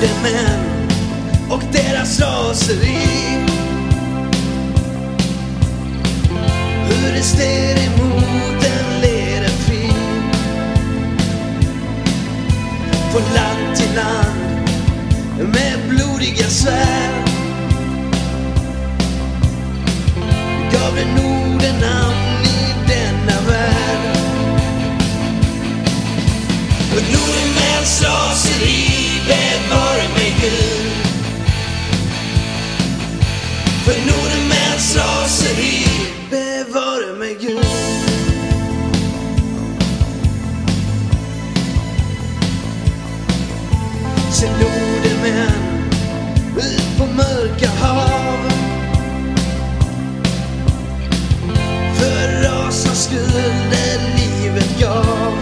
nordmän och deras raseri. Hur det steg emot en leden fri. Från land till land med blodiga svärd. Gav det Se Nordenmän ut på mörka hav. För rasans skull det livet gav.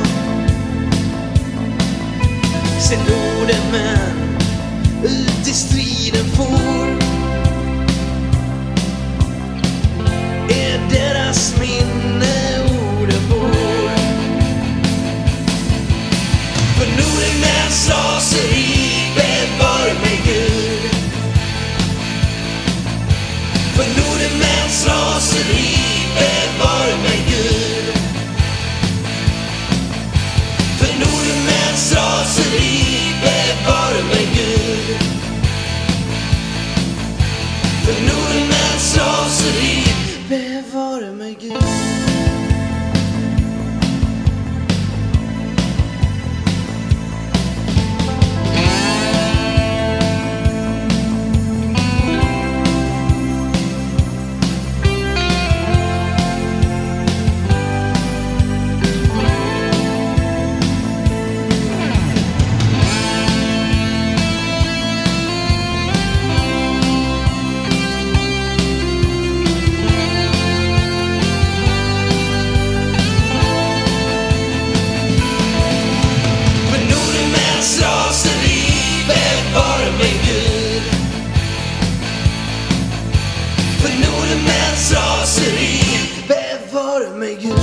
Se Nordenmän ut i striden for. Är deras minne orden bor. För Nordenmäns raseri raseri bevar mig Gud. För Nordens raseri bevare mig Gud. För Nordens raseri bevare mig Gud.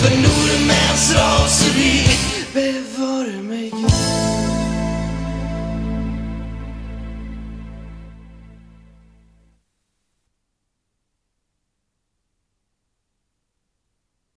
För Norden med oss raseri